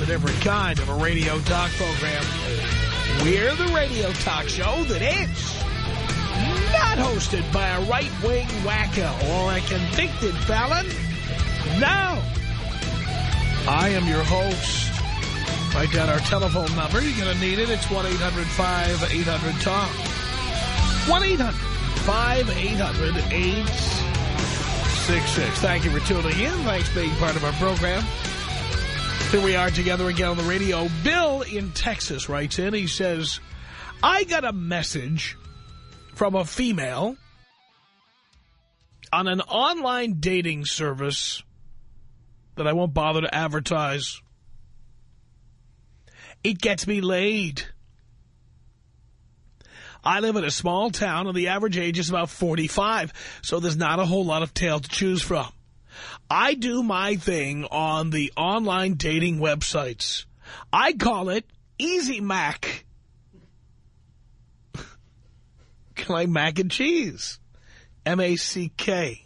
It's a different kind of a radio talk program. We're the radio talk show that is not hosted by a right-wing wacko or a convicted felon. No. I am your host. Write down our telephone number. You're going to need it. It's 1-800-5800-TOM. 1-800-5800-866. Thank you for tuning in. Thanks for being part of our program. Here we are together again on the radio. Bill in Texas writes in. He says, I got a message from a female on an online dating service that I won't bother to advertise. It gets me laid. I live in a small town and the average age is about 45, so there's not a whole lot of tail to choose from. I do my thing on the online dating websites. I call it Easy Mac. like mac and cheese. M-A-C-K.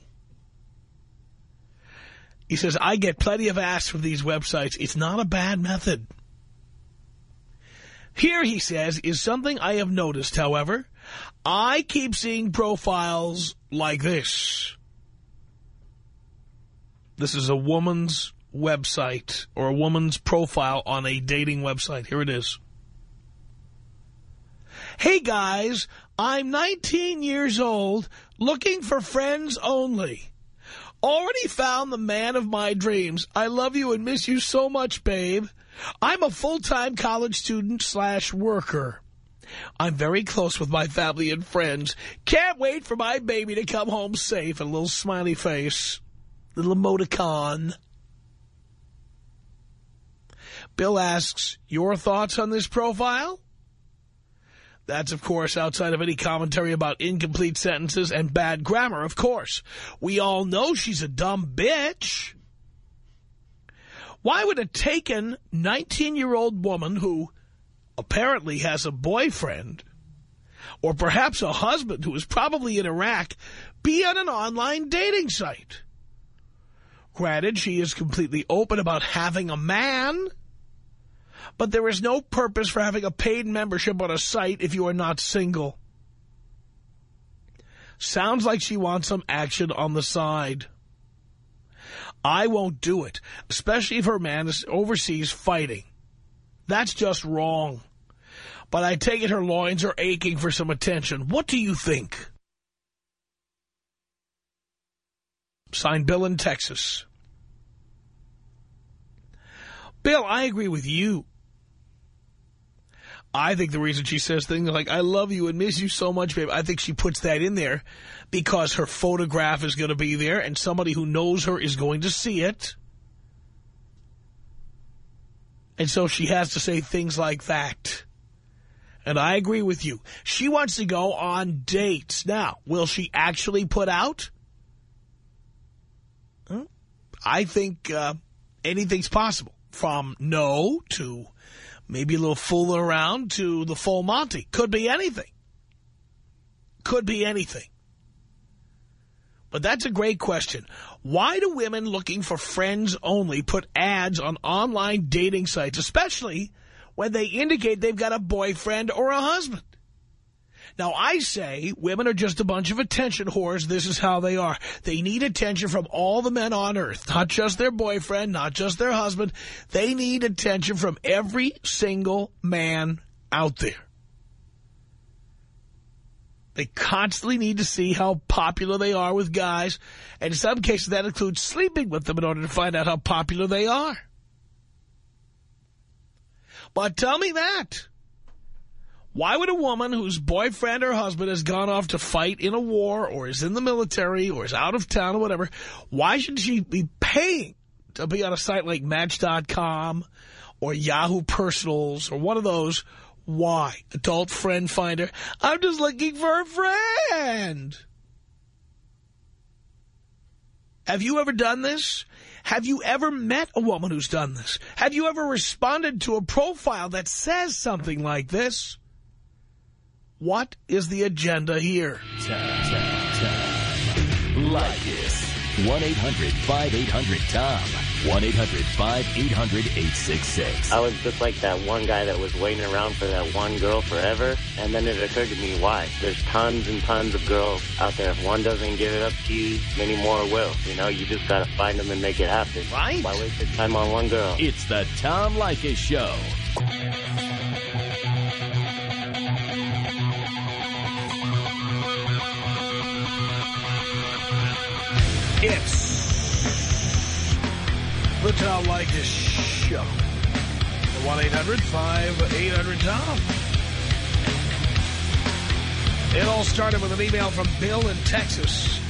He says, I get plenty of ass from these websites. It's not a bad method. Here, he says, is something I have noticed, however. I keep seeing profiles like this. This is a woman's website or a woman's profile on a dating website. Here it is. Hey, guys, I'm 19 years old, looking for friends only. Already found the man of my dreams. I love you and miss you so much, babe. I'm a full-time college student slash worker. I'm very close with my family and friends. Can't wait for my baby to come home safe. A little smiley face. Little emoticon. Bill asks, your thoughts on this profile? That's, of course, outside of any commentary about incomplete sentences and bad grammar, of course. We all know she's a dumb bitch. Why would a taken 19-year-old woman who apparently has a boyfriend or perhaps a husband who is probably in Iraq be on an online dating site? Granted, she is completely open about having a man, but there is no purpose for having a paid membership on a site if you are not single. Sounds like she wants some action on the side. I won't do it, especially if her man is overseas fighting. That's just wrong. But I take it her loins are aching for some attention. What do you think? Signed Bill in Texas. Bill, I agree with you. I think the reason she says things like, I love you and miss you so much, babe, I think she puts that in there because her photograph is going to be there and somebody who knows her is going to see it. And so she has to say things like that. And I agree with you. She wants to go on dates. Now, will she actually put out? I think uh, anything's possible. From no to maybe a little fooling around to the full Monty. Could be anything. Could be anything. But that's a great question. Why do women looking for friends only put ads on online dating sites, especially when they indicate they've got a boyfriend or a husband? Now, I say women are just a bunch of attention whores. This is how they are. They need attention from all the men on earth, not just their boyfriend, not just their husband. They need attention from every single man out there. They constantly need to see how popular they are with guys. And in some cases, that includes sleeping with them in order to find out how popular they are. But tell me that. Why would a woman whose boyfriend or husband has gone off to fight in a war or is in the military or is out of town or whatever, why should she be paying to be on a site like Match.com or Yahoo Personals or one of those Why? Adult friend finder. I'm just looking for a friend. Have you ever done this? Have you ever met a woman who's done this? Have you ever responded to a profile that says something like this? What is the agenda here? Tom, Tom, Tom. Leykis. 1-800-5800-TOM. 1-800-5800-866. I was just like that one guy that was waiting around for that one girl forever, and then it occurred to me why. There's tons and tons of girls out there. If one doesn't give it up to you, many more will. You know, you just gotta find them and make it happen. Right. Why waste your time on one girl? It's the Tom Leykis Show. It's the Tom Leykis Show. 1-800-5800-TOM. It all started with an email from Bill in Texas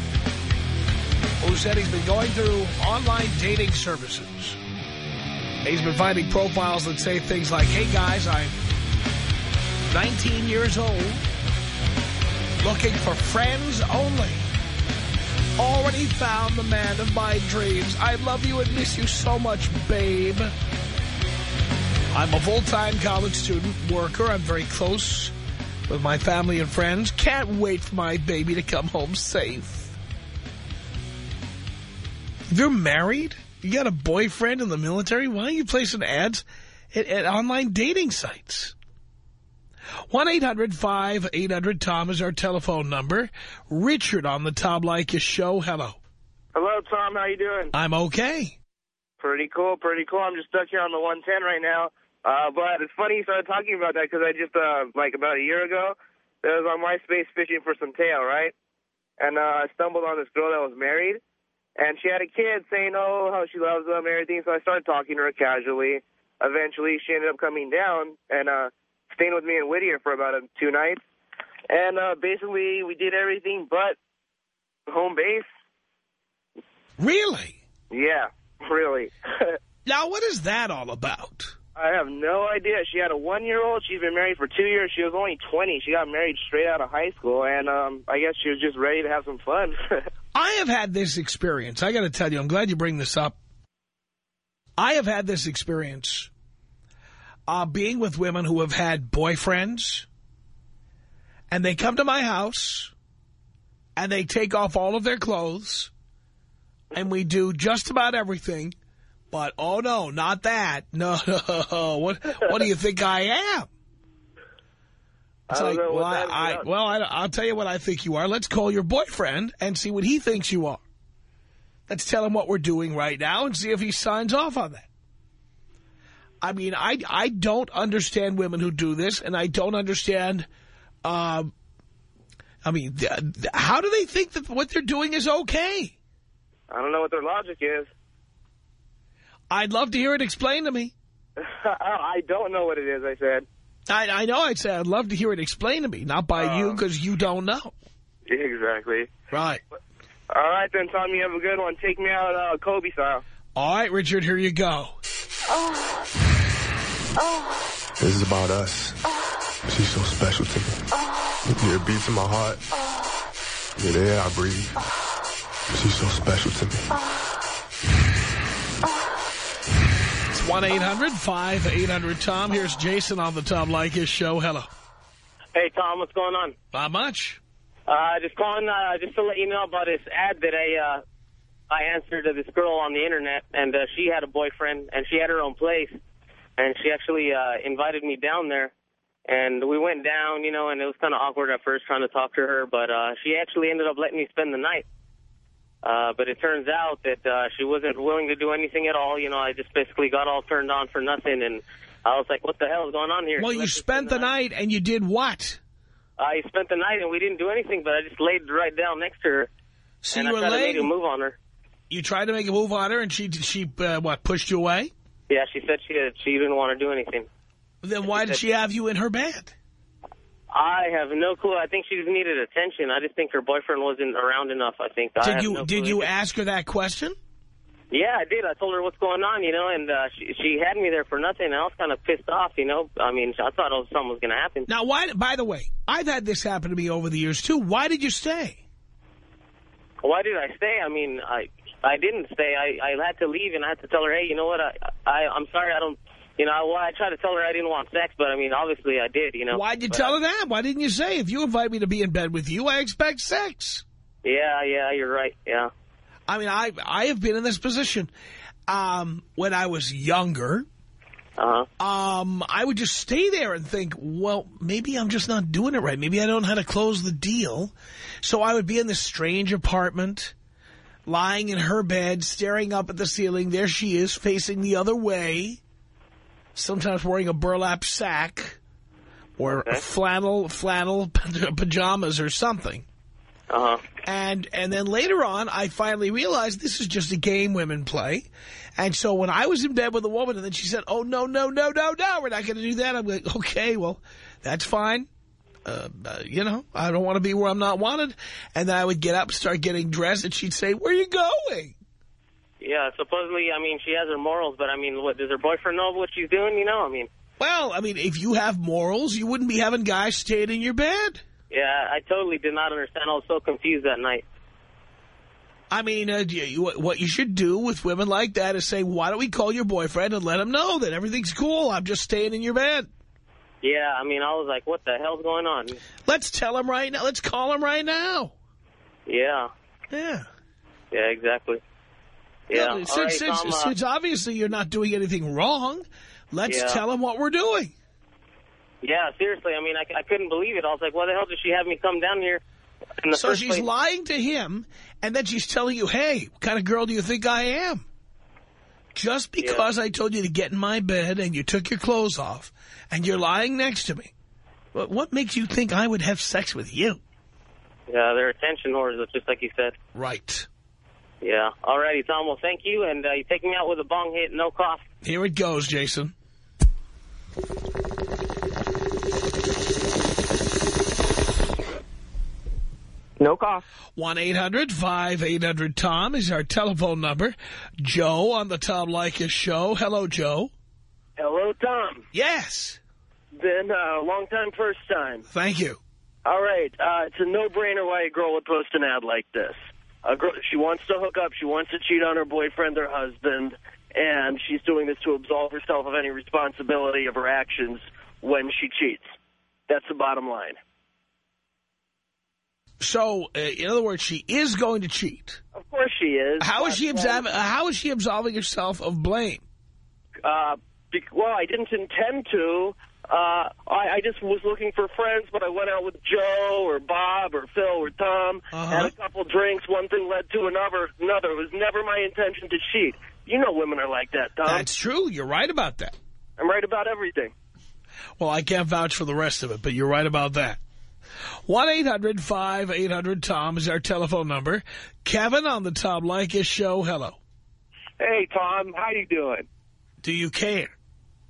who said he's been going through online dating services. He's been finding profiles that say things like, hey guys, I'm 19 years old, looking for friends only. Already found the man of my dreams. I love you and miss you so much, babe. I'm a full-time college student, worker. I'm very close with my family and friends. Can't wait for my baby to come home safe. If you're married, you got a boyfriend in the military, why are you placing ads at, at online dating sites? 1-800-5800-TOM is our telephone number. Richard on the Tom Leykis show. Hello. Hello, Tom. How you doing? I'm okay. Pretty cool, pretty cool. I'm just stuck here on the 110 right now. Uh, but it's funny you started talking about that because I just, uh, like about a year ago, I was on MySpace fishing for some tail, right? And uh, I stumbled on this girl that was married, and she had a kid saying, oh, how she loves them and everything. So I started talking to her casually. Eventually, she ended up coming down and uh, staying with me in Whittier for about two nights. And uh, basically, we did everything but home base. Really? Yeah, really. Now, what is that all about? I have no idea. She had a one-year-old. She's been married for two years. She was only 20. She got married straight out of high school, and um, I guess she was just ready to have some fun. I have had this experience. I got to tell you, I'm glad you bring this up. I have had this experience uh, being with women who have had boyfriends, and they come to my house, and they take off all of their clothes, and we do just about everything, but, oh, no, not that. No, no, what, what do you think I am? It's I like, well, I, I, well I, I'll tell you what I think you are. Let's call your boyfriend and see what he thinks you are. Let's tell him what we're doing right now and see if he signs off on that. I mean, I, I don't understand women who do this, and I don't understand, um, I mean, th th how do they think that what they're doing is okay? I don't know what their logic is. I'd love to hear it explained to me. I don't know what it is, I said. I, I know I'd say I'd love to hear it explained to me, not by you Um, because you don't know. Exactly. Right. All right, then, Tom, you have a good one. Take me out uh, Kobe style. All right, Richard, here you go. This is about us. She's so special to me. You're a beat to my heart. You're the air I breathe. She's so special to me. It's 1-800-5800-TOM. Here's Jason on the Tom Leykis show. Hello. Hey, Tom, what's going on? Not much. Uh, just calling uh, just to let you know about this ad that I uh, I answered to this girl on the internet, and uh, she had a boyfriend, and she had her own place, and she actually uh, invited me down there, and we went down, you know, and it was kind of awkward at first trying to talk to her, but uh, she actually ended up letting me spend the night. Uh, but it turns out that uh, she wasn't willing to do anything at all. You know, I just basically got all turned on for nothing, and I was like, what the hell is going on here? Well, you spent the night and you did what? I spent the night, and we didn't do anything, but I just laid right down next to her, So and you I were tried to make a move on her. you tried to make a move on her and she, she uh, what, pushed you away? Yeah, she said she she didn't want to do anything. Then why did she have you in her bed? I have no clue. I think she just needed attention. I just think her boyfriend wasn't around enough. I think. I Did have you no did you ask her that question? Yeah, I did. I told her what's going on, you know, and uh, she, she had me there for nothing. And I was kind of pissed off, you know. I mean, I thought something was going to happen. Now, why? By the way, I've had this happen to me over the years, too. Why did you stay? Why did I stay? I mean, I I didn't stay. I, I had to leave, and I had to tell her, hey, you know what, I, I, I'm sorry, I don't, you know, well, I tried to tell her I didn't want sex, but, I mean, obviously I did, you know. Why'd you but, tell her that? Why didn't you say, if you invite me to be in bed with you, I expect sex? Yeah, yeah, you're right, yeah. I mean, I I have been in this position. Um, when I was younger, Uh-huh. um, I would just stay there and think, well, maybe I'm just not doing it right. Maybe I don't know how to close the deal. So I would be in this strange apartment, lying in her bed, staring up at the ceiling. There she is, facing the other way, sometimes wearing a burlap sack or Okay. flannel flannel pajamas or something. Uh-huh. And and then later on, I finally realized this is just a game women play. And so when I was in bed with a woman and then she said, oh, no, no, no, no, no, we're not going to do that. I'm like, okay, well, that's fine. Uh, uh, you know, I don't want to be where I'm not wanted. And then I would get up, start getting dressed, and she'd say, where are you going? Yeah, supposedly, I mean, she has her morals, but, I mean, what, does her boyfriend know what she's doing, you know? I mean, Well, I mean, if you have morals, you wouldn't be having guys staying in your bed. yeah, I totally did not understand. I was so confused that night. I mean, uh, you, you- what you should do with women like that is say, why don't we call your boyfriend and let him know that everything's cool. I'm just staying in your bed. Yeah, I mean, I was like, what the hell's going on? Let's tell him right now. Let's call him right now. Yeah, Yeah. yeah, exactly. Yeah, all right, since, since, uh, since obviously you're not doing anything wrong, let's Yeah. tell him what we're doing. yeah, seriously, I mean, I, I couldn't believe it. I was like, why the hell did she have me come down here in the So she's place? lying to him, and then she's telling you, hey, what kind of girl do you think I am? Just because I told you to get in my bed and you took your clothes off and you're lying next to me, what, what makes you think I would have sex with you? Yeah, they're attention whores, just like you said. Right. Yeah. All righty, Tom. Well, thank you, and uh, you take me out with a bong hit, no cough. Here it goes, Jason. No cough. 1-800-5800-TOM is our telephone number. Joe on the Tom Leykis show. Hello, Joe. Hello, Tom. Yes. Been a long time, first time. Thank you. All right, uh, it's a no-brainer why a girl would post an ad like this. A girl, she wants to hook up, she wants to cheat on her boyfriend or husband, and she's doing this to absolve herself of any responsibility of her actions when she cheats. That's the bottom line. So, uh, in other words, she is going to cheat. Of course she is. How is she absolving? How is she absolving herself of blame? Uh, be- well, I didn't intend to. Uh, I, I just was looking for friends, but I went out with Joe or Bob or Phil or Tom, Uh-huh. had a couple drinks. One thing led to another. Another. It was never my intention to cheat. You know women are like that, Tom. That's true. You're right about that. I'm right about everything. Well, I can't vouch for the rest of it, but you're right about that. 1-800-5800-TOM is our telephone number. Kevin on the Tom Leykis show. Hello. Hey, Tom, how you doing? Do you care?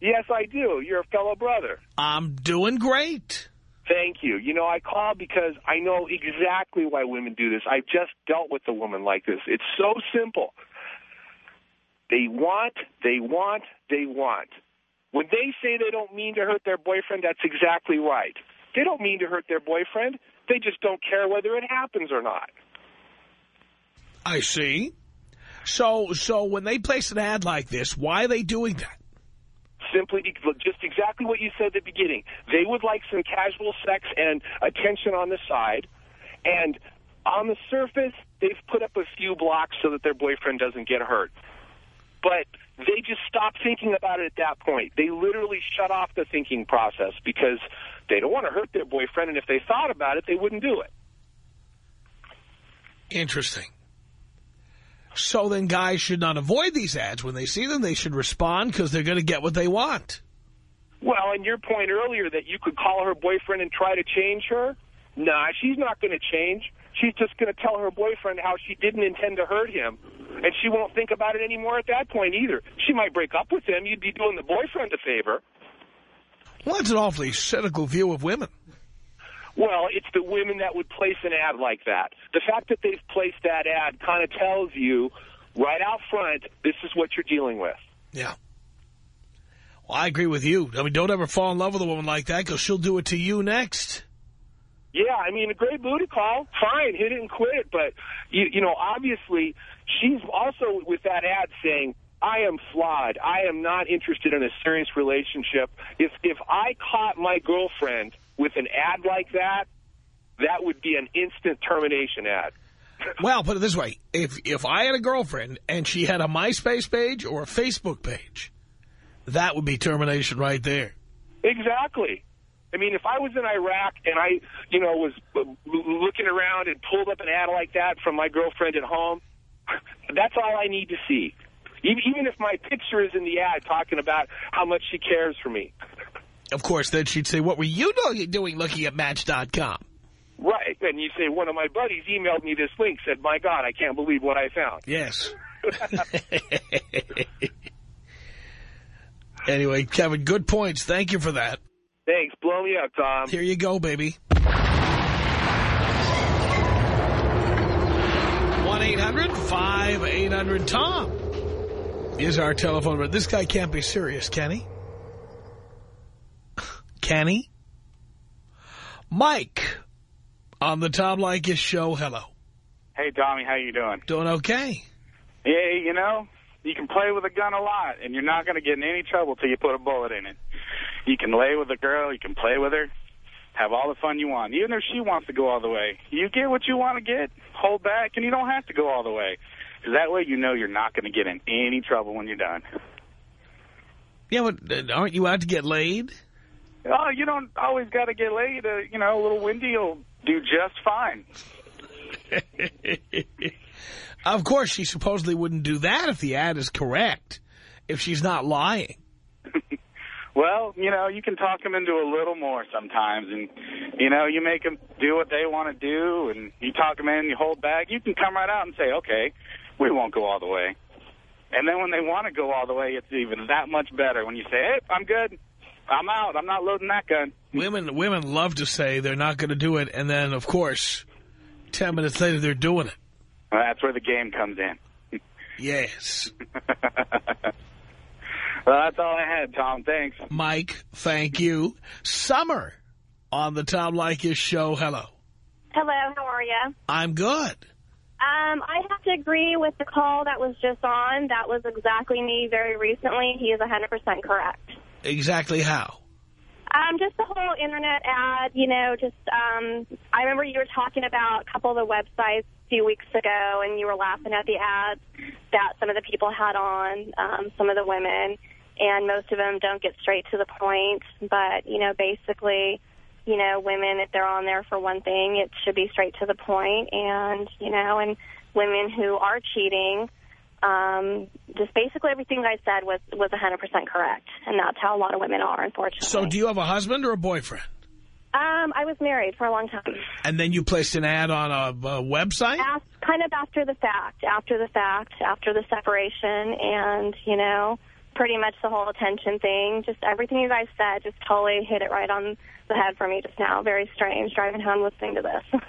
Yes, I do. You're a fellow brother. I'm doing great. Thank you. You know, I call because I know exactly why women do this. I've just dealt with a woman like this. It's so simple. They want, they want, they want. When they say they don't mean to hurt their boyfriend, that's exactly right. They don't mean to hurt their boyfriend. They just don't care whether it happens or not. I see. So, so when they place an ad like this, why are they doing that? Simply because just exactly what you said at the beginning. They would like some casual sex and attention on the side, and on the surface, they've put up a few blocks so that their boyfriend doesn't get hurt. But they just stop thinking about it at that point. They literally shut off the thinking process because they don't want to hurt their boyfriend, and if they thought about it, they wouldn't do it. Interesting. So then guys should not avoid these ads. When they see them, they should respond because they're going to get what they want. Well, and your point earlier that you could call her boyfriend and try to change her, nah, she's not going to change. She's just going to tell her boyfriend how she didn't intend to hurt him, and she won't think about it anymore at that point either. She might break up with him. You'd be doing the boyfriend a favor. Well, that's an awfully cynical view of women. Well, it's the women that would place an ad like that. The fact that they've placed that ad kind of tells you right out front, this is what you're dealing with. Yeah. Well, I agree with you. I mean, don't ever fall in love with a woman like that because she'll do it to you next. Yeah, I mean, a great booty call, fine, hit it and quit it. But, you, you know, obviously, she's also with that ad saying, I am flawed. I am not interested in a serious relationship. If if I caught my girlfriend with an ad like that, that would be an instant termination ad. Well, put it this way. If, if I had a girlfriend and she had a MySpace page or a Facebook page, that would be termination right there. Exactly. I mean, if I was in Iraq and I, you know, was looking around and pulled up an ad like that from my girlfriend at home, that's all I need to see. Even if my picture is in the ad talking about how much she cares for me. Of course, then she'd say, what were you doing looking at Match.com? Right. And you say, one of my buddies emailed me this link, said, my God, I can't believe what I found. Yes. anyway, Kevin, good points. Thank you for that. Thanks. Blow me up, Tom. Here you go, baby. 1-800-5800-TOM is our telephone number. This guy can't be serious, can he? Can he? Mike on the Tom Leykis show. Hello. Hey, Tommy, how you doing? Doing okay. Yeah, you know, you can play with a gun a lot, and you're not going to get in any trouble till you put a bullet in it. You can lay with a girl, you can play with her, have all the fun you want, even if she wants to go all the way. You get what you want to get, hold back, and you don't have to go all the way. Because that way you know you're not going to get in any trouble when you're done. Yeah, but uh, aren't you out to get laid? Oh, you don't always got to get laid. Uh, you know, a little windy will do just fine. of course, she supposedly wouldn't do that if the ad is correct, if she's not lying. well, you know, you can talk them into a little more sometimes, and, you know, you make them do what they want to do, and you talk them in, you hold back. You can come right out and say, okay, we won't go all the way. And then when they want to go all the way, it's even that much better when you say, hey, I'm good. I'm out. I'm not loading that gun. Women women love to say they're not going to do it, and then, of course, 10 minutes later, they're doing it. Well, that's where the game comes in. yes. well, that's all I had, Tom. Thanks. Mike, thank you. Summer on the Tom Leykis show. Hello. Hello, how are you? I'm good. Um, I have to agree with the call that was just on. That was exactly me very recently. He is 100% correct. Exactly how? Um, just the whole internet ad, you know, just, um, I remember you were talking about a couple of the websites a few weeks ago, and you were laughing at the ads that some of the people had on, um, some of the women, and most of them don't get straight to the point. But, you know, basically, you know, women, if they're on there for one thing, it should be straight to the point, and, you know, and women who are cheating, um, just basically everything I said was was 100% correct, and that's how a lot of women are, unfortunately. So do you have a husband or a boyfriend? Um, I was married for a long time. And then you placed an ad on a, a website? As, kind of after the fact, after the fact, after the separation, and, you know, pretty much the whole attention thing. Just everything you guys said just totally hit it right on the head for me just now. Very strange driving home listening to this.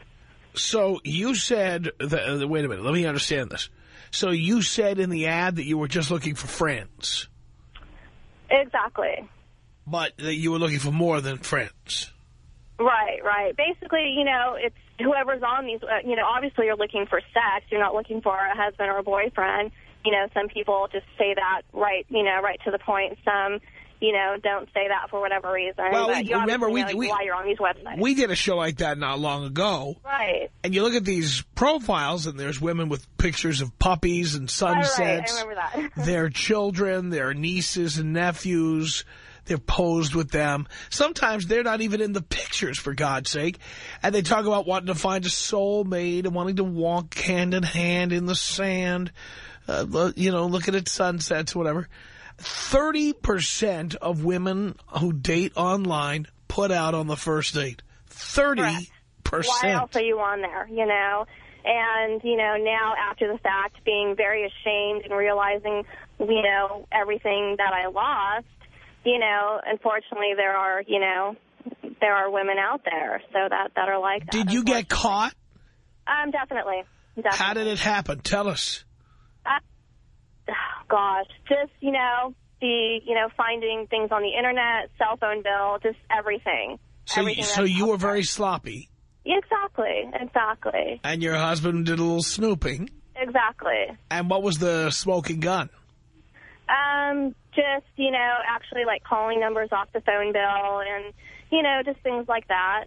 so you said, that, uh, wait a minute, let me understand this. So you said in the ad that you were just looking for friends. Exactly. But that you were looking for more than friends. Right, right. Basically, you know, it's whoever's on these, uh, you know, obviously you're looking for sex. You're not looking for a husband or a boyfriend. You know, some people just say that right, you know, right to the point. Some you know, don't say that for whatever reason. Well, you remember, we, know we, why you're on these websites. We did a show like that not long ago. Right. And you look at these profiles, and there's women with pictures of puppies and sunsets. Right, I remember that. their children, their nieces and nephews. They're posed with them. Sometimes they're not even in the pictures, for God's sake. And they talk about wanting to find a soulmate and wanting to walk hand in hand in the sand, uh, you know, looking at sunsets, whatever. 30% of women who date online put out on the first date. 30%. Why else are you on there, you know? And, you know, now after the fact, being very ashamed and realizing, you know, everything that I lost, you know, unfortunately there are, you know, there are women out there so that, that are like that. Did you get caught? Um, definitely. definitely. How did it happen? Tell us. Uh, gosh, just, you know, the, you know, finding things on the internet, cell phone bill, just everything. So, you, Everything so you were very sloppy, Exactly, exactly, and your husband did a little snooping. exactly. And what was the smoking gun? Um, just, you know, actually like calling numbers off the phone bill and, you know, just things like that.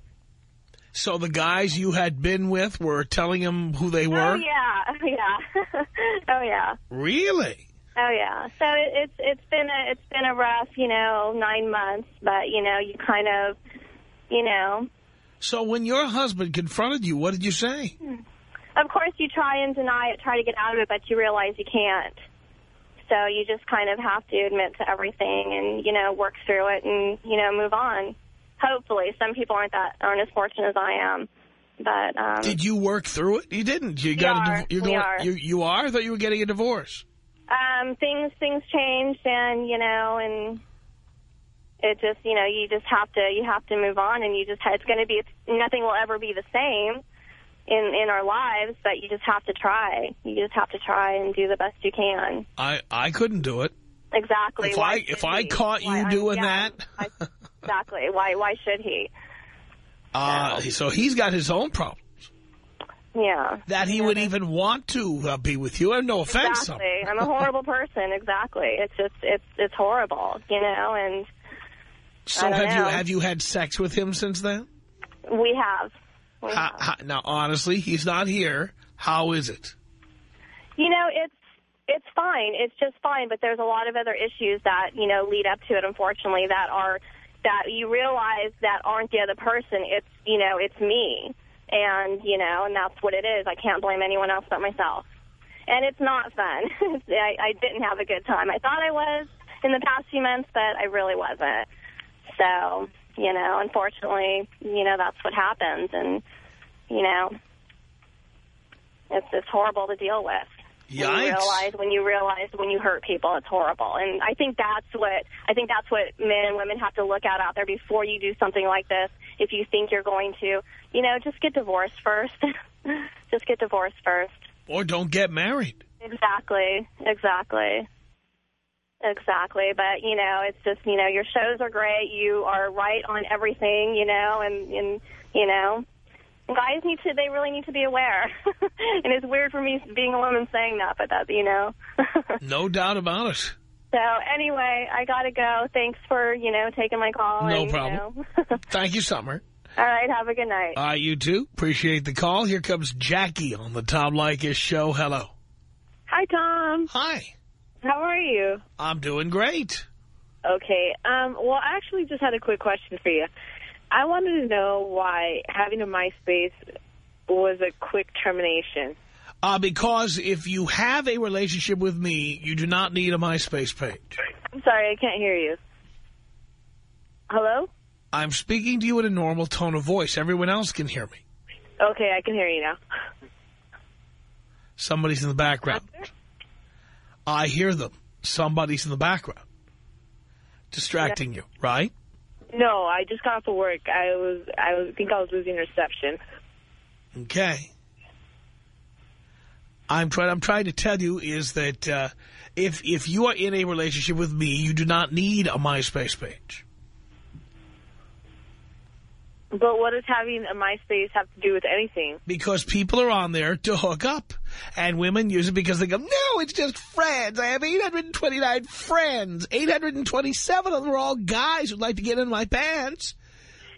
So the guys you had been with were telling him who they oh, were? Oh, yeah, yeah. oh, yeah. Really? Oh yeah, so it, it's it's been a it's been a rough you know nine months, but you know you kind of you know So when your husband confronted you, what did you say? Hmm. of course you try and deny it, try to get out of it, but you realize you can't. So you just kind of have to admit to everything and you know work through it and you know move on. Hopefully, some people aren't that aren't as fortunate as I am, but um, Did you work through it? You didn't. You got are. you're We going, are. You, you are? I thought you were getting a divorce. um, things things changed and you know and it just you know you just have to you have to move on and you just it's going to be it's, nothing will ever be the same in in our lives but you just have to try you just have to try and do the best you can I I couldn't do it. exactly If Why I if I caught you doing yeah, that, I- exactly why why should he uh, so he's got his own problems. yeah That he would even want to uh, be with you. And no offense. exactly I'm a horrible person exactly it's just it's it's horrible you know and So I have you have you had sex with him since then? we have we have. now, honestly, he's not here. How is it? You know, it's it's fine. It's just fine, but there's a lot of other issues that, you know, lead up to it unfortunately that are that you realize that aren't the other person. It's, you know, it's me. And, you know, and that's what it is. I can't blame anyone else but myself. And it's not fun. I, I didn't have a good time. I thought I was in the past few months, but I really wasn't. So, you know, unfortunately, you know, that's what happens. And, you know, it's, it's horrible to deal with. When you realize when you realize when you hurt people, it's horrible. And I think that's what I think that's what men and women have to look at out there before you do something like this. If you think you're going to, you know, just get divorced first. just get divorced first. Or don't get married. Exactly. Exactly. Exactly. But, you know, it's just, you know, your shows are great. You are right on everything, you know, and, and you know, guys need to, they really need to be aware. and it's weird for me being a woman saying that, but that, you know. No doubt about it. so anyway, I got to go. Thanks for, you know, taking my call. No and, you problem. know. Thank you, Summer. All right. Have a good night. Uh, you too. Appreciate the call. Here comes Jackie on the Tom Leykis show. Hello. Hi, Tom. Hi. How are you? I'm doing great. Okay. Um, well, I actually just had a quick question for you. I wanted to know why having a MySpace was a quick termination. Uh, because if you have a relationship with me, you do not need a MySpace page. I'm sorry, I can't hear you. Hello? I'm speaking to you in a normal tone of voice. Everyone else can hear me. Okay, I can hear you now. Somebody's in the background. I hear them. Somebody's in the background. Distracting you, right? No, I just got off of work. I was, I was, think I was losing reception. Okay. I'm trying. I'm trying to tell you is that uh, if if you are in a relationship with me, you do not need a MySpace page. But what does having a MySpace have to do with anything? Because people are on there to hook up. And women use it because they go, no, it's just friends. I have 829 friends. 827 of them are all guys who'd like to get in my pants.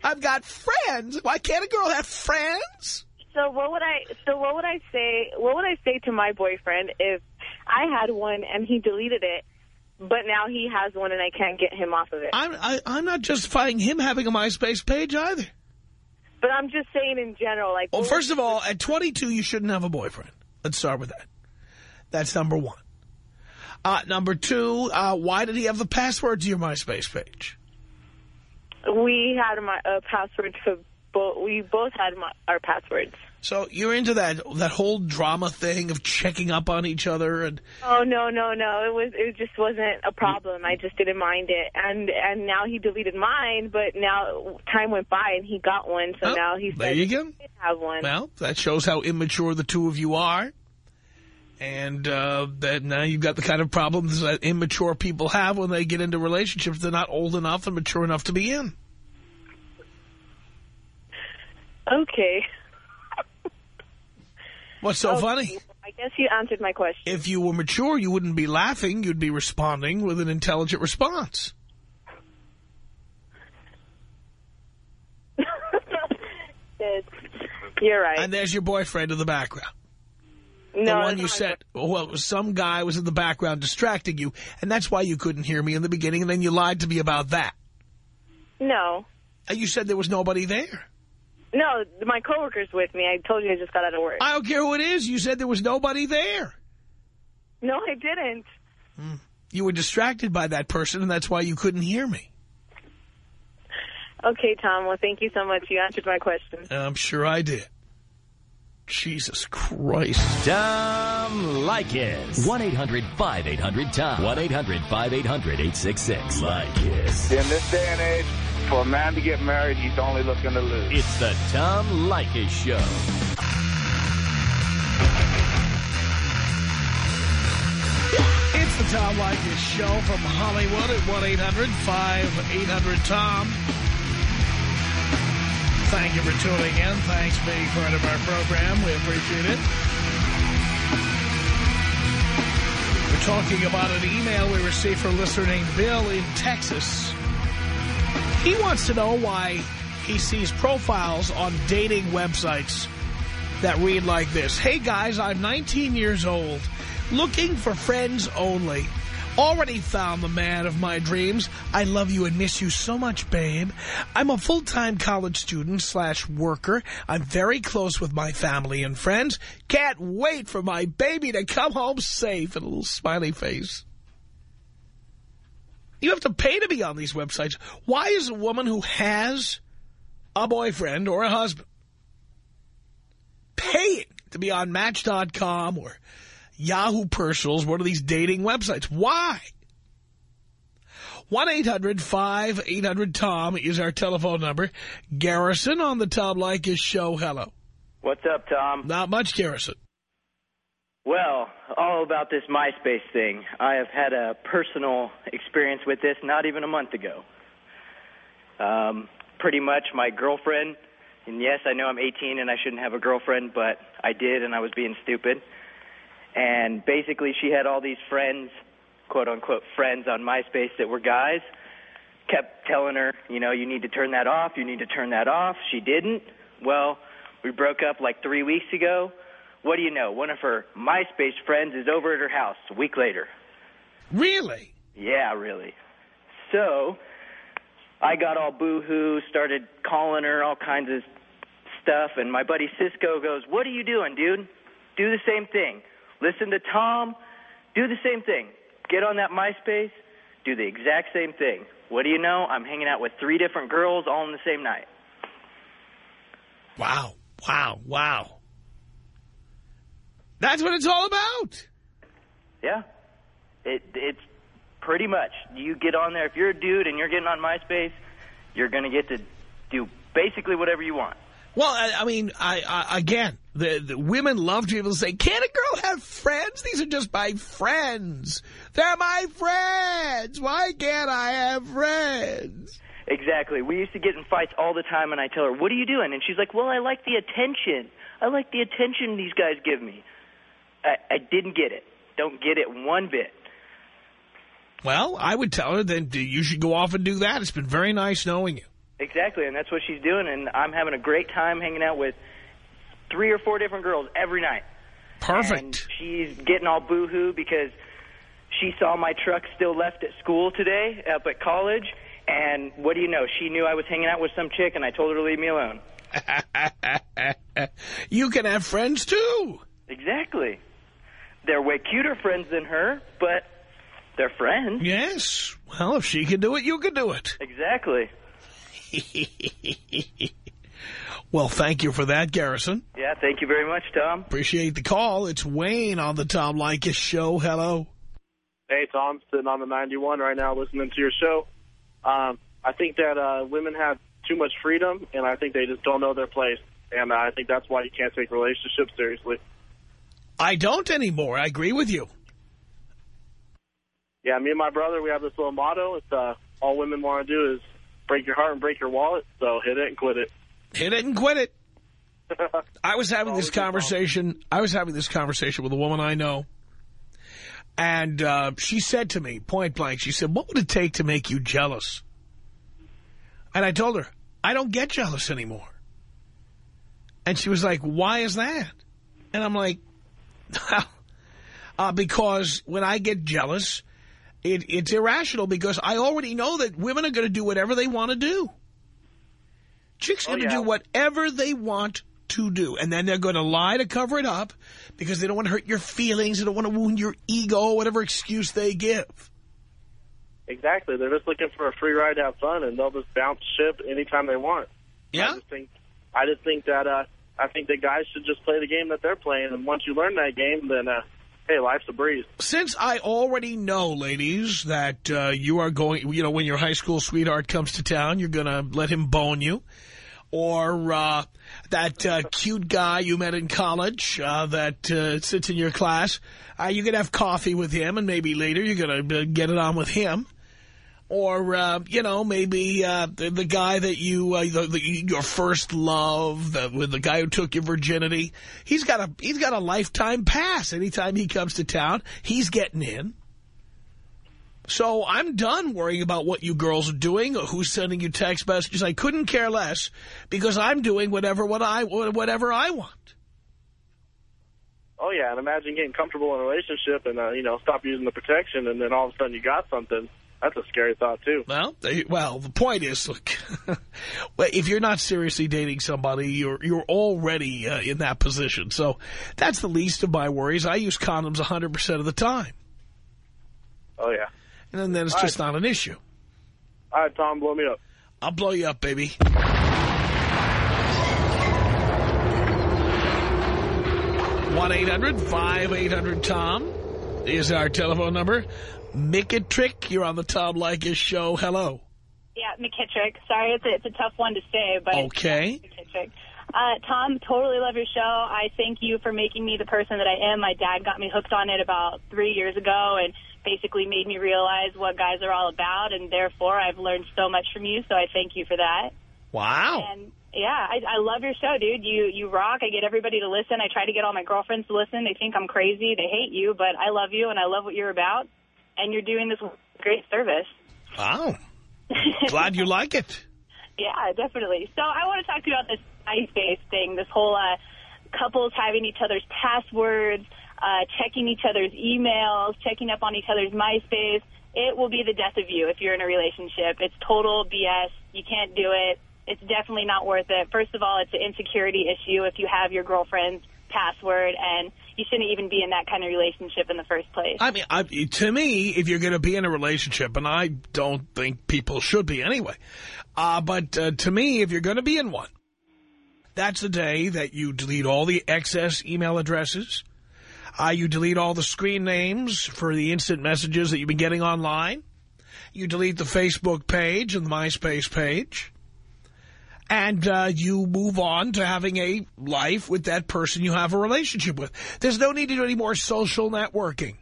I've got friends. Why can't a girl have friends? So what would I? So what would I say? What would I say to my boyfriend if I had one and he deleted it, but now he has one and I can't get him off of it? I'm, I, I'm not justifying him having a MySpace page either. But I'm just saying in general, like. Well, first of all, at 22, you shouldn't have a boyfriend. Let's start with that. That's number one. Uh, number two, uh, why did he have the password to your MySpace page? We had my uh, password for both. We both had my, our passwords. So you're into that that whole drama thing of checking up on each other and Oh no no no! It was it just wasn't a problem. I just didn't mind it, and and now he deleted mine. But now time went by and he got one, so Oh, now he there you go. have one. well, that shows how immature the two of you are. And uh, that now you've got the kind of problems that immature people have when they get into relationships they're not old enough and mature enough to be in. Okay. What's so Okay, funny? I guess you answered my question. If you were mature, you wouldn't be laughing. You'd be responding with an intelligent response. You're right. And there's your boyfriend in the background. no, the one you said, well, some guy was in the background distracting you, and that's why you couldn't hear me in the beginning, and then you lied to me about that. No. And you said there was nobody there. No, my coworker's with me. I told you I just got out of work. I don't care who it is. You said there was nobody there. No, I didn't. Hmm. You were distracted by that person, and that's why you couldn't hear me. Okay, Tom. Well, thank you so much. You answered my question. I'm sure I did. Jesus Christ. Tom Leykis. 1-800-5800-TOM. 1-800-5800-866. Leykis. In this day and age, for a man to get married, he's only looking to lose. It's the Tom Leykis Show. It's the Tom Leykis Show from Hollywood at 1-800-5800-TOM. Thank you for tuning in. Thanks for being part of our program. We appreciate it. We're talking about an email we received from a listener named Bill in Texas. He wants to know why he sees profiles on dating websites that read like this. Hey guys, I'm 19 years old, looking for friends only. Already found the man of my dreams. I love you and miss you so much, babe. I'm a full-time college student slash worker. I'm very close with my family and friends. Can't wait for my baby to come home safe. And a little smiley face. You have to pay to be on these websites. Why is a woman who has a boyfriend or a husband paying to be on Match.com or Yahoo Personals, one of these dating websites? Why? 1-800-5800-TOM is our telephone number. Garrison on the Tom Leykis show. Hello. What's up, Tom? Not much, Garrison. Well, all about this MySpace thing. I have had a personal experience with this not even a month ago. Um, pretty much my girlfriend, and yes, I know I'm 18 and I shouldn't have a girlfriend, but I did and I was being stupid. And basically she had all these friends, quote unquote friends on MySpace that were guys. Kept telling her, you know, you need to turn that off, you need to turn that off. She didn't. Well, we broke up like three weeks ago. What do you know? One of her MySpace friends is over at her house a week later. Really? Yeah, really. So, I got all boo-hoo, started calling her all kinds of stuff, and my buddy Cisco goes, what are you doing, dude? Do the same thing. Listen to Tom, do the same thing. Get on that MySpace, do the exact same thing. What do you know? I'm hanging out with three different girls all in the same night. Wow. Wow. Wow. That's what it's all about. Yeah. It it's pretty much you get on there if you're a dude and you're getting on MySpace, you're going to get to do basically whatever you want. Well, I, I mean, I, I again, the, the women love to be able to say, "Can a girl have friends? These are just my friends. They're my friends. Why can't I have friends?" Exactly. We used to get in fights all the time, and I tell her, "What are you doing?" And she's like, "Well, I like the attention. I like the attention these guys give me." I, I didn't get it. Don't get it one bit. Well, I would tell her then you should go off and do that. It's been very nice knowing you. Exactly, and that's what she's doing, and I'm having a great time hanging out with three or four different girls every night. Perfect. And she's getting all boo-hoo because she saw my truck still left at school today up at college, and what do you know? She knew I was hanging out with some chick, and I told her to leave me alone. you can have friends, too. Exactly. They're way cuter friends than her, but they're friends. Yes. Well, if she can do it, you can do it. Exactly. well, thank you for that, Garrison. Yeah, thank you very much, Tom. Appreciate the call. It's Wayne on the Tom Leykis show. Hello. Hey, Tom. Sitting on the 91 right now listening to your show. Um, I think that uh, women have too much freedom, and I think they just don't know their place. And uh, I think that's why you can't take relationships seriously. I don't anymore. I agree with you. Yeah, me and my brother, we have this little motto. It's uh, all women want to do is break your heart and break your wallet. So hit it and quit it. Hit it and quit it. I was having this conversation. I was having this conversation with a woman I know. And uh, she said to me, point blank, she said, what would it take to make you jealous? And I told her, I don't get jealous anymore. And she was like, why is that? And I'm like, uh, because when I get jealous, it, it's irrational because I already know that women are going to do whatever they want to do. Chicks are going to do whatever they want to do. And then they're going to lie to cover it up because they don't want to hurt your feelings. They don't want to wound your ego, whatever excuse they give. Exactly. They're just looking for a free ride to have fun, and they'll just bounce ship anytime they want. Yeah. I just think, I just think that uh, I think that guys should just play the game that they're playing, and once you learn that game, then uh, hey, life's a breeze. Since I already know, ladies, that uh, you are going, you know, when your high school sweetheart comes to town, you're going to let him bone you. Or uh, that uh, cute guy you met in college uh, that uh, sits in your class, uh, going to have coffee with him, and maybe later you're going to get it on with him. Or, uh, you know, maybe uh, the, the guy that you, uh, the, the, your first love, the, with the guy who took your virginity, he's got a he's got a lifetime pass. Anytime he comes to town, he's getting in. So I'm done worrying about what you girls are doing or who's sending you text messages. I couldn't care less because I'm doing whatever what I whatever I want. Oh yeah, and imagine getting comfortable in a relationship and uh, you know stop using the protection, and then all of a sudden you got something. That's a scary thought too. Well, they, well, the point is, look, if you're not seriously dating somebody, you're you're already uh, in that position. So that's the least of my worries. I use condoms 100% of the time, Oh yeah. and then it's All just not an issue. All right, Tom, blow me up. I'll blow you up, baby. One eight hundred five eight hundred Tom is our telephone number. Mick you're on the Tom Leykis show. Hello. Yeah, McKittrick. Sorry, it's a, it's a tough one to say, but Okay. McKittrick. Uh, Tom, totally love your show. I thank you for making me the person that I am. My dad got me hooked on it about three years ago and basically made me realize what guys are all about, and therefore I've learned so much from you, so I thank you for that. Wow. And yeah, I, I love your show, dude. You you rock. I get everybody to listen. I try to get all my girlfriends to listen. They think I'm crazy. They hate you, but I love you and I love what you're about. And you're doing this great service. Wow. Glad you like it. Yeah, definitely. So I want to talk to you about this MySpace thing, this whole uh, couples having each other's passwords, uh, checking each other's emails, checking up on each other's MySpace. It will be the death of you if you're in a relationship. It's total BS. You can't do it. It's definitely not worth it. First of all, it's an insecurity issue if you have your girlfriend's password, and you shouldn't even be in that kind of relationship in the first place. I mean, I, to me, if you're going to be in a relationship, and I don't think people should be anyway, uh, but uh, to me, if you're going to be in one, that's the day that you delete all the excess email addresses, uh, you delete all the screen names for the instant messages that you've been getting online, you delete the Facebook page and the MySpace page, and uh, you move on to having a life with that person you have a relationship with. There's no need to do any more social networking.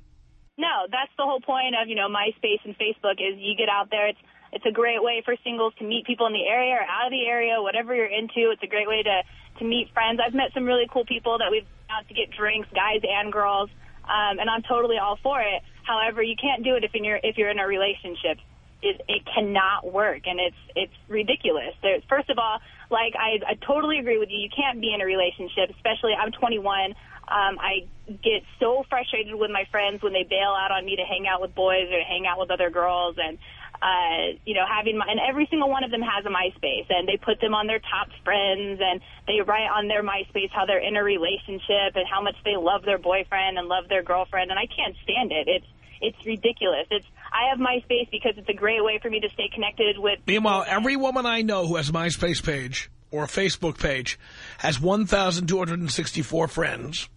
No, that's the whole point of, you know, MySpace and Facebook is you get out there. It's it's a great way for singles to meet people in the area or out of the area, whatever you're into. It's a great way to, to meet friends. I've met some really cool people that we've out to get drinks, guys and girls, um, and I'm totally all for it. However, you can't do it if you're if you're in a relationship. It, it cannot work, and it's it's ridiculous. There's, first of all, like I, I totally agree with you. You can't be in a relationship, especially I'm 21. Um, I get so frustrated with my friends when they bail out on me to hang out with boys or hang out with other girls, and uh, you know, having my and every single one of them has a MySpace, and they put them on their top friends, and they write on their MySpace how they're in a relationship and how much they love their boyfriend and love their girlfriend, and I can't stand it. It's it's ridiculous. It's I have MySpace because it's a great way for me to stay connected with. Meanwhile, every woman I know who has a MySpace page or a Facebook page has 1,264 friends.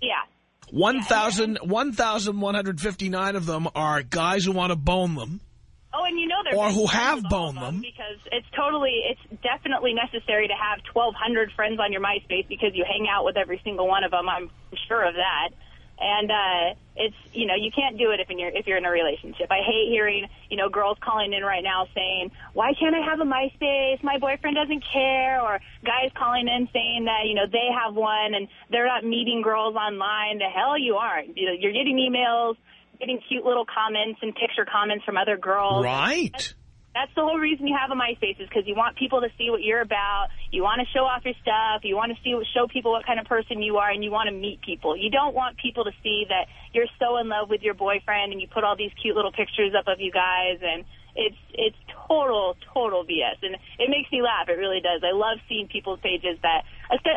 Yeah. 1,000 1,159 of them are guys who want to bone them. Oh, and you know they're Or who have boned them. because it's totally, it's definitely necessary to have 1,200 friends on your MySpace because you hang out with every single one of them. I'm sure of that. And uh, it's you know you can't do it if you're if you're in a relationship. I hate hearing you know girls calling in right now saying why can't I have a MySpace? My boyfriend doesn't care, or guys calling in saying that you know they have one and they're not meeting girls online. The hell you aren't. You know, you're getting emails, getting cute little comments and picture comments from other girls. Right. The whole reason you have a MySpace is because you want people to see what you're about. You want to show off your stuff. You want to see show people what kind of person you are, and you want to meet people. You don't want people to see that you're so in love with your boyfriend and you put all these cute little pictures up of you guys, and it's it's total total BS, and it makes me laugh. It really does. I love seeing people's pages that.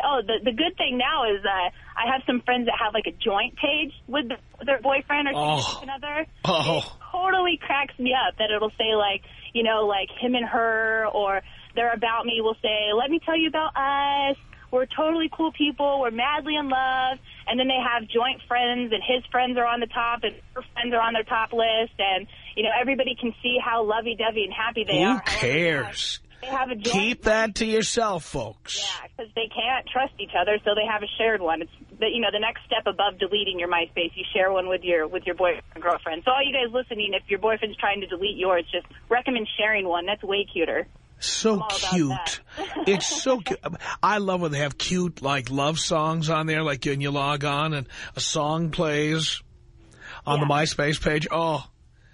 Oh, the the good thing now is that I have some friends that have like a joint page with the, their boyfriend or Oh. significant other Oh. totally cracks me up that it'll say like, you know, like him and her or their about me will say, let me tell you about us. We're totally cool people. We're madly in love. And then they have joint friends and his friends are on the top and her friends are on their top list. And, you know, everybody can see how lovey-dovey and happy they Who are. Who cares? They have a Keep that to yourself, folks. Yeah, because they can't trust each other, so they have a shared one. It's the, you know the next step above deleting your MySpace. You share one with your with your boyfriend or girlfriend. So all you guys listening, if your boyfriend's trying to delete yours, just recommend sharing one. That's way cuter. So cute. it's so cute. I love when they have cute, like, love songs on there, like, when you log on and a song plays on the MySpace page. Oh,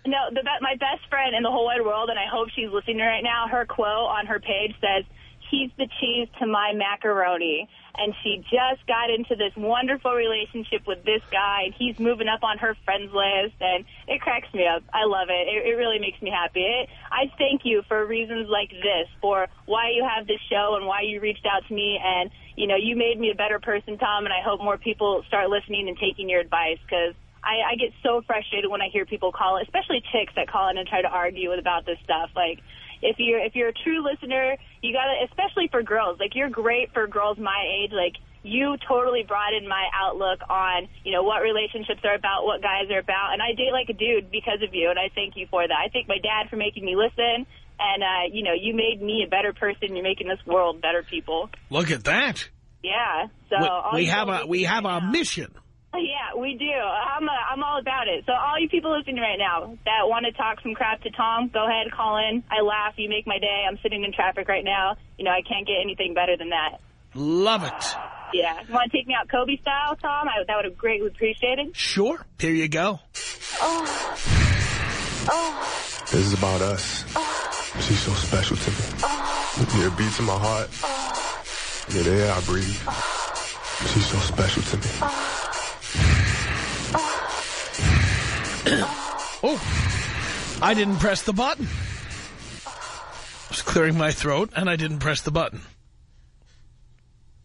No, the, my best friend in the whole wide world, and I hope she's listening right now. Her quote on her page says, "He's the cheese to my macaroni." And she just got into this wonderful relationship with this guy, and he's moving up on her friends list, and it cracks me up. I love it. It, it really makes me happy. It, I thank you for reasons like this, for why you have this show and why you reached out to me, and you know, you made me a better person, Tom, and I hope more people start listening and taking your advice because I, I get so frustrated when I hear people call, especially chicks that call in and try to argue about this stuff. Like, if you're if you're a true listener, you gotta, especially for girls. Like, you're great for girls my age. Like, you totally broadened my outlook on, you know, what relationships are about, what guys are about, and I date like a dude because of you, and I thank you for that. I thank my dad for making me listen, and uh, you know, you made me a better person. You're making this world better people. look at that. Yeah. So we we have a we have a mission. Yeah, we do. I'm uh, I'm all about it. So all you people listening right now that want to talk some crap to Tom, go ahead, call in. I laugh. You make my day. I'm sitting in traffic right now. You know, I can't get anything better than that. Love it. Yeah. You want to take me out Kobe style, Tom? I, that would have greatly appreciated. Sure. Here you go. Oh. Oh. This is about us. She's so special to me. Yeah, it beats in my heart. Yeah, the air I breathe. She's so special to me. Oh, I didn't press the button. I was clearing my throat, and I didn't press the button.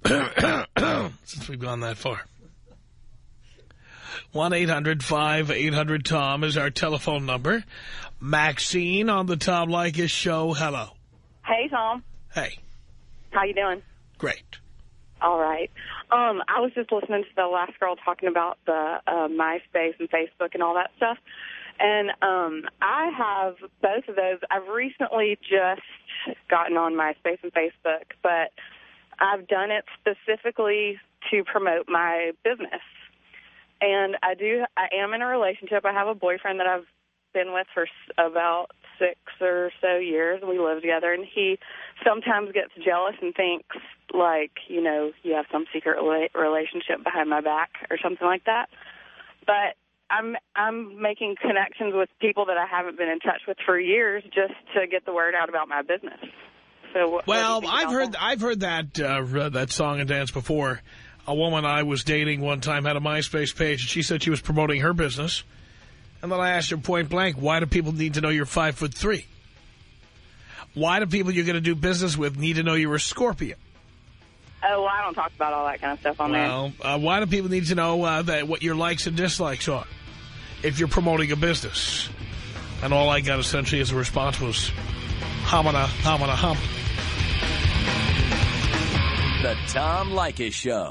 Since we've gone that far. 1-800-5800-TOM is our telephone number. Maxine on the Tom Leykis show. Hello. Hey, Tom. Hey. How you doing? Great. All right. Um, I was just listening to the last girl talking about the uh, MySpace and Facebook and all that stuff. And um, I have both of those. I've recently just gotten on MySpace and Facebook, but I've done it specifically to promote my business. And I do. I am in a relationship. I have a boyfriend that I've been with for about six or so years. We live together, and he sometimes gets jealous and thinks like, you know, you have some secret relationship behind my back or something like that. But I'm I'm making connections with people that I haven't been in touch with for years just to get the word out about my business. So what, what do you Well, I've heard I've heard that uh, that song and dance before. A woman I was dating one time had a MySpace page, and she said she was promoting her business. And then I asked her point blank, why do people need to know you're five foot three? Why do people you're going to do business with need to know you're a Scorpio? Oh, well, I don't talk about all that kind of stuff on there. Well, uh, why do people need to know uh, that what your likes and dislikes are if you're promoting a business? And all I got essentially as a response was, homina, homina, hum. The Tom Leykis Show.